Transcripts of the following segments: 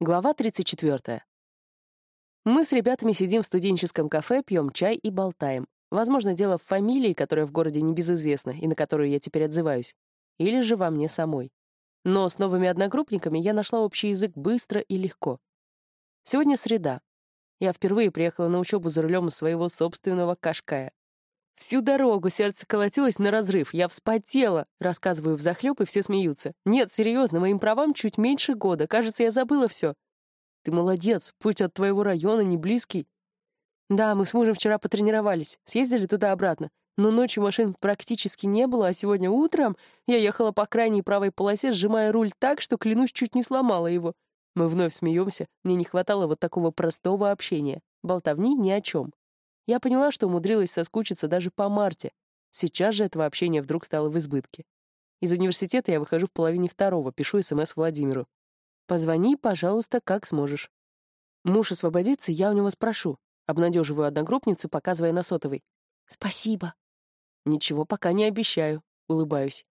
Глава 34. Мы с ребятами сидим в студенческом кафе, пьем чай и болтаем. Возможно, дело в фамилии, которая в городе небезызвестна и на которую я теперь отзываюсь. Или же во мне самой. Но с новыми одногруппниками я нашла общий язык быстро и легко. Сегодня среда. Я впервые приехала на учебу за рулем своего собственного кашкая. Всю дорогу сердце колотилось на разрыв, я вспотела. Рассказываю взахлёб, и все смеются. Нет, серьезно, моим правам чуть меньше года. Кажется, я забыла все. Ты молодец, путь от твоего района не близкий. Да, мы с мужем вчера потренировались, съездили туда-обратно. Но ночью машин практически не было, а сегодня утром я ехала по крайней правой полосе, сжимая руль так, что, клянусь, чуть не сломала его. Мы вновь смеемся, мне не хватало вот такого простого общения. Болтовни ни о чем. Я поняла, что умудрилась соскучиться даже по Марте. Сейчас же этого общения вдруг стало в избытке. Из университета я выхожу в половине второго, пишу СМС Владимиру. «Позвони, пожалуйста, как сможешь». Муж освободится, я у него спрошу. Обнадеживаю одногруппницу, показывая на сотовый. «Спасибо». «Ничего пока не обещаю», — улыбаюсь.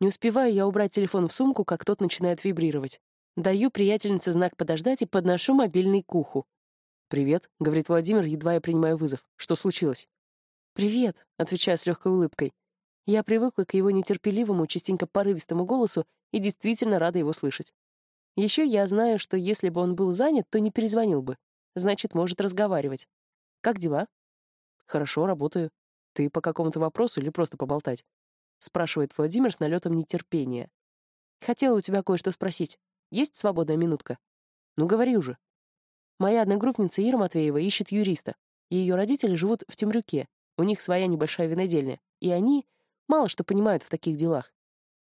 Не успеваю я убрать телефон в сумку, как тот начинает вибрировать. Даю приятельнице знак подождать и подношу мобильный к уху. «Привет», — говорит Владимир, едва я принимаю вызов. «Что случилось?» «Привет», — отвечаю с легкой улыбкой. Я привыкла к его нетерпеливому, частенько порывистому голосу и действительно рада его слышать. Еще я знаю, что если бы он был занят, то не перезвонил бы. Значит, может разговаривать. «Как дела?» «Хорошо, работаю. Ты по какому-то вопросу или просто поболтать?» — спрашивает Владимир с налетом нетерпения. «Хотела у тебя кое-что спросить. Есть свободная минутка?» «Ну, говори уже». Моя одногруппница Ира Матвеева ищет юриста. Ее родители живут в Темрюке, у них своя небольшая винодельня, и они мало что понимают в таких делах.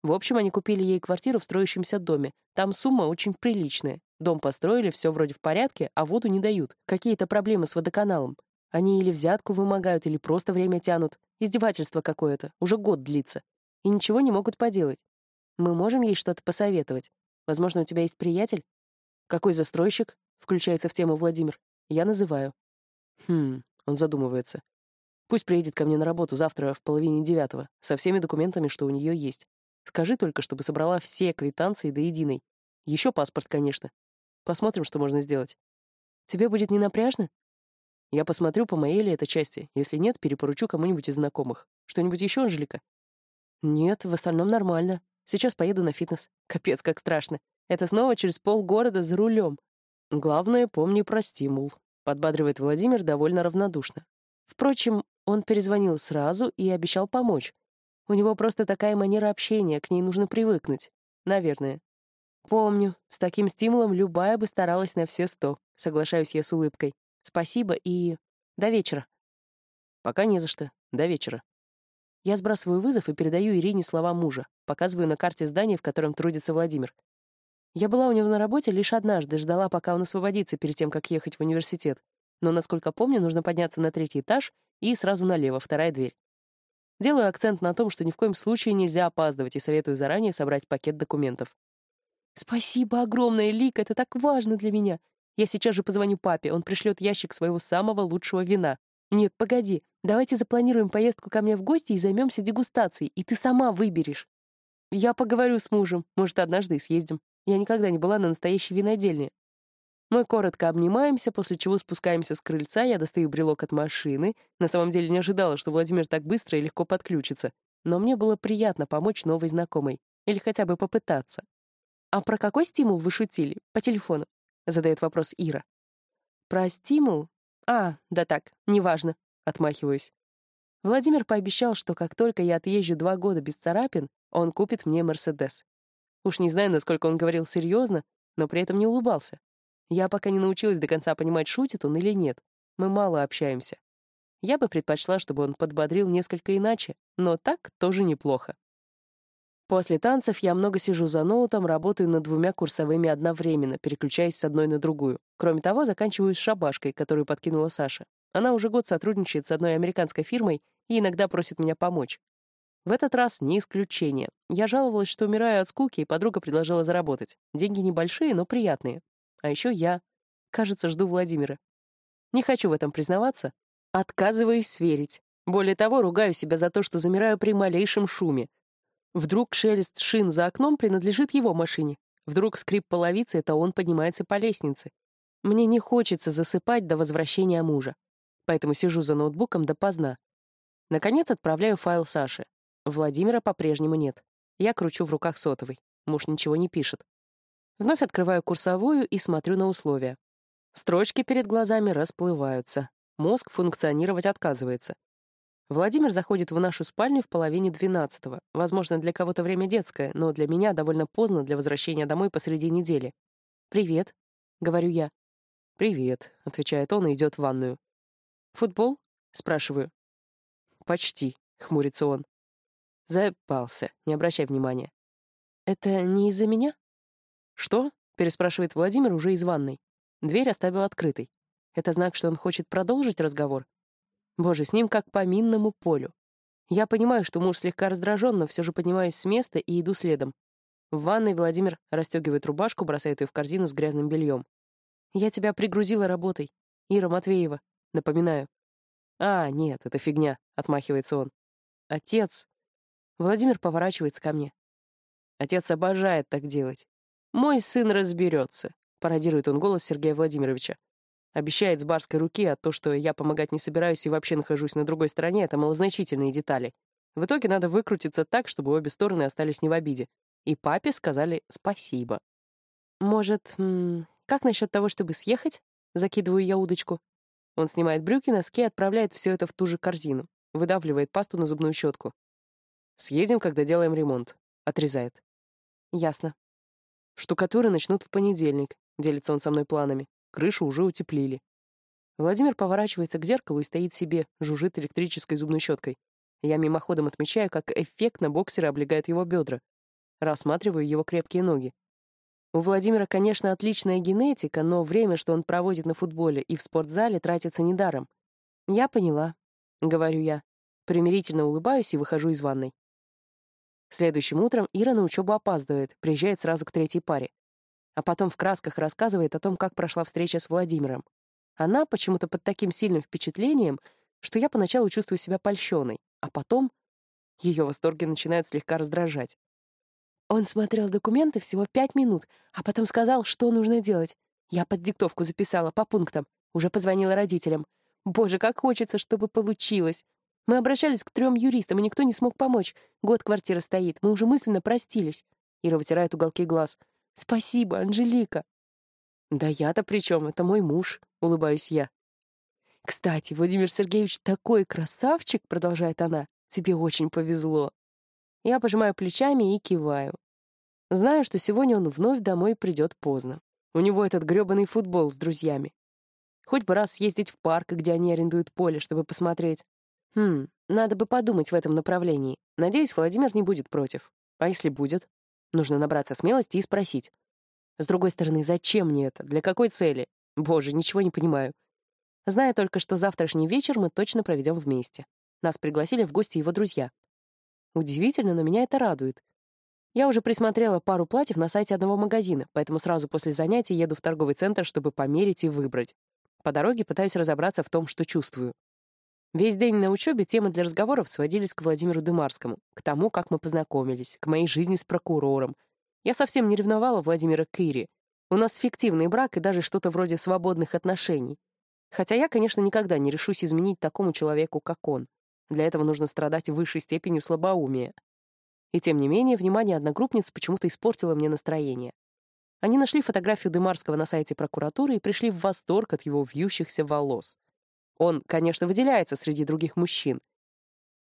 В общем, они купили ей квартиру в строящемся доме. Там сумма очень приличная. Дом построили, все вроде в порядке, а воду не дают. Какие-то проблемы с водоканалом. Они или взятку вымогают, или просто время тянут. Издевательство какое-то. Уже год длится. И ничего не могут поделать. Мы можем ей что-то посоветовать. Возможно, у тебя есть приятель? Какой застройщик? Включается в тему Владимир. Я называю. Хм, он задумывается. Пусть приедет ко мне на работу завтра в половине девятого, со всеми документами, что у нее есть. Скажи только, чтобы собрала все квитанции до единой. Еще паспорт, конечно. Посмотрим, что можно сделать. Тебе будет не напряжно? Я посмотрю, по моей ли это части. Если нет, перепоручу кому-нибудь из знакомых. Что-нибудь еще, Анжелика? Нет, в остальном нормально. Сейчас поеду на фитнес. Капец, как страшно. Это снова через полгорода за рулем. Главное, помни про стимул, подбадривает Владимир довольно равнодушно. Впрочем, он перезвонил сразу и обещал помочь. У него просто такая манера общения, к ней нужно привыкнуть. Наверное. Помню, с таким стимулом любая бы старалась на все сто. Соглашаюсь я с улыбкой. Спасибо и... До вечера. Пока не за что. До вечера. Я сбрасываю вызов и передаю Ирине слова мужа. Показываю на карте здания, в котором трудится Владимир. Я была у него на работе лишь однажды, ждала, пока он освободится перед тем, как ехать в университет. Но, насколько помню, нужно подняться на третий этаж и сразу налево, вторая дверь. Делаю акцент на том, что ни в коем случае нельзя опаздывать, и советую заранее собрать пакет документов. «Спасибо огромное, Лик, это так важно для меня. Я сейчас же позвоню папе, он пришлет ящик своего самого лучшего вина. Нет, погоди, давайте запланируем поездку ко мне в гости и займемся дегустацией, и ты сама выберешь. Я поговорю с мужем, может, однажды и съездим». Я никогда не была на настоящей винодельне. Мы коротко обнимаемся, после чего спускаемся с крыльца, я достаю брелок от машины. На самом деле не ожидала, что Владимир так быстро и легко подключится. Но мне было приятно помочь новой знакомой. Или хотя бы попытаться. «А про какой стимул вы шутили? По телефону?» — задает вопрос Ира. «Про стимул? А, да так, неважно», — отмахиваюсь. Владимир пообещал, что как только я отъезжу два года без царапин, он купит мне Мерседес. Уж не знаю, насколько он говорил серьезно, но при этом не улыбался. Я пока не научилась до конца понимать, шутит он или нет. Мы мало общаемся. Я бы предпочла, чтобы он подбодрил несколько иначе, но так тоже неплохо. После танцев я много сижу за ноутом, работаю над двумя курсовыми одновременно, переключаясь с одной на другую. Кроме того, заканчиваю с шабашкой, которую подкинула Саша. Она уже год сотрудничает с одной американской фирмой и иногда просит меня помочь. В этот раз не исключение. Я жаловалась, что умираю от скуки, и подруга предложила заработать. Деньги небольшие, но приятные. А еще я. Кажется, жду Владимира. Не хочу в этом признаваться. Отказываюсь верить. Более того, ругаю себя за то, что замираю при малейшем шуме. Вдруг шелест шин за окном принадлежит его машине. Вдруг скрип половицы — это он поднимается по лестнице. Мне не хочется засыпать до возвращения мужа. Поэтому сижу за ноутбуком допоздна. Наконец отправляю файл Саше. Владимира по-прежнему нет. Я кручу в руках сотовый. Муж ничего не пишет. Вновь открываю курсовую и смотрю на условия. Строчки перед глазами расплываются. Мозг функционировать отказывается. Владимир заходит в нашу спальню в половине двенадцатого. Возможно, для кого-то время детское, но для меня довольно поздно для возвращения домой посреди недели. «Привет», — говорю я. «Привет», — отвечает он и идет в ванную. «Футбол?» — спрашиваю. «Почти», — хмурится он. Запался, не обращай внимания. «Это не из-за меня?» «Что?» — переспрашивает Владимир уже из ванной. Дверь оставил открытой. Это знак, что он хочет продолжить разговор? Боже, с ним как по минному полю. Я понимаю, что муж слегка раздражен, но все же поднимаюсь с места и иду следом. В ванной Владимир расстегивает рубашку, бросает ее в корзину с грязным бельем. «Я тебя пригрузила работой. Ира Матвеева. Напоминаю». «А, нет, это фигня», — отмахивается он. «Отец». Владимир поворачивается ко мне. Отец обожает так делать. «Мой сын разберется», — пародирует он голос Сергея Владимировича. Обещает с барской руки, а то, что я помогать не собираюсь и вообще нахожусь на другой стороне, это малозначительные детали. В итоге надо выкрутиться так, чтобы обе стороны остались не в обиде. И папе сказали спасибо. «Может, как насчет того, чтобы съехать?» Закидываю я удочку. Он снимает брюки, носки и отправляет все это в ту же корзину. Выдавливает пасту на зубную щетку. «Съедем, когда делаем ремонт», — отрезает. «Ясно». «Штукатуры начнут в понедельник», — делится он со мной планами. Крышу уже утеплили. Владимир поворачивается к зеркалу и стоит себе, жужжит электрической зубной щеткой. Я мимоходом отмечаю, как эффектно боксеры облегают его бедра. Рассматриваю его крепкие ноги. У Владимира, конечно, отличная генетика, но время, что он проводит на футболе и в спортзале, тратится недаром. «Я поняла», — говорю я. Примирительно улыбаюсь и выхожу из ванной. Следующим утром Ира на учебу опаздывает, приезжает сразу к третьей паре а потом в красках рассказывает о том, как прошла встреча с Владимиром. Она почему-то под таким сильным впечатлением, что я поначалу чувствую себя польщенной, а потом ее восторги начинают слегка раздражать. Он смотрел документы всего пять минут, а потом сказал, что нужно делать. Я под диктовку записала по пунктам, уже позвонила родителям. Боже, как хочется, чтобы получилось. Мы обращались к трем юристам, и никто не смог помочь. Год квартира стоит, мы уже мысленно простились. Ира вытирает уголки глаз — Спасибо, Анжелика. Да я-то при чем? Это мой муж, улыбаюсь я. Кстати, Владимир Сергеевич такой красавчик, продолжает она. Тебе очень повезло. Я пожимаю плечами и киваю. Знаю, что сегодня он вновь домой придет поздно. У него этот грёбаный футбол с друзьями. Хоть бы раз съездить в парк, где они арендуют поле, чтобы посмотреть. Хм, надо бы подумать в этом направлении. Надеюсь, Владимир не будет против. А если будет? Нужно набраться смелости и спросить. С другой стороны, зачем мне это? Для какой цели? Боже, ничего не понимаю. Зная только, что завтрашний вечер мы точно проведем вместе. Нас пригласили в гости его друзья. Удивительно, но меня это радует. Я уже присмотрела пару платьев на сайте одного магазина, поэтому сразу после занятий еду в торговый центр, чтобы померить и выбрать. По дороге пытаюсь разобраться в том, что чувствую. Весь день на учебе темы для разговоров сводились к Владимиру Дымарскому, к тому, как мы познакомились, к моей жизни с прокурором. Я совсем не ревновала Владимира к Ире. У нас фиктивный брак и даже что-то вроде свободных отношений. Хотя я, конечно, никогда не решусь изменить такому человеку, как он. Для этого нужно страдать высшей степенью слабоумия. И тем не менее, внимание одногруппниц почему-то испортило мне настроение. Они нашли фотографию Дымарского на сайте прокуратуры и пришли в восторг от его вьющихся волос. Он, конечно, выделяется среди других мужчин.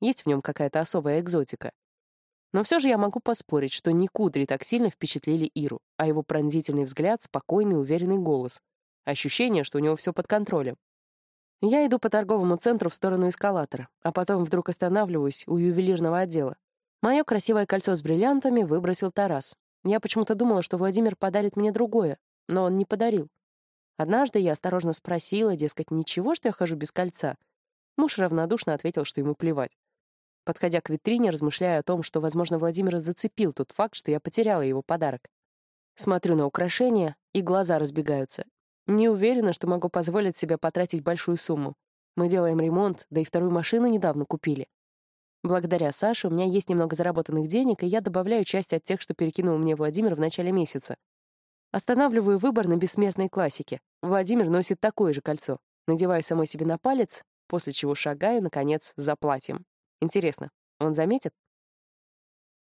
Есть в нем какая-то особая экзотика. Но все же я могу поспорить, что не кудри так сильно впечатлили Иру, а его пронзительный взгляд, спокойный, уверенный голос. Ощущение, что у него все под контролем. Я иду по торговому центру в сторону эскалатора, а потом вдруг останавливаюсь у ювелирного отдела. Мое красивое кольцо с бриллиантами выбросил Тарас. Я почему-то думала, что Владимир подарит мне другое, но он не подарил. Однажды я осторожно спросила, дескать, ничего, что я хожу без кольца. Муж равнодушно ответил, что ему плевать. Подходя к витрине, размышляя о том, что, возможно, Владимир зацепил тот факт, что я потеряла его подарок. Смотрю на украшения, и глаза разбегаются. Не уверена, что могу позволить себе потратить большую сумму. Мы делаем ремонт, да и вторую машину недавно купили. Благодаря Саше у меня есть немного заработанных денег, и я добавляю часть от тех, что перекинул мне Владимир в начале месяца. Останавливаю выбор на бессмертной классике. Владимир носит такое же кольцо. Надеваю самой себе на палец, после чего шагаю, наконец, за платьем. Интересно, он заметит?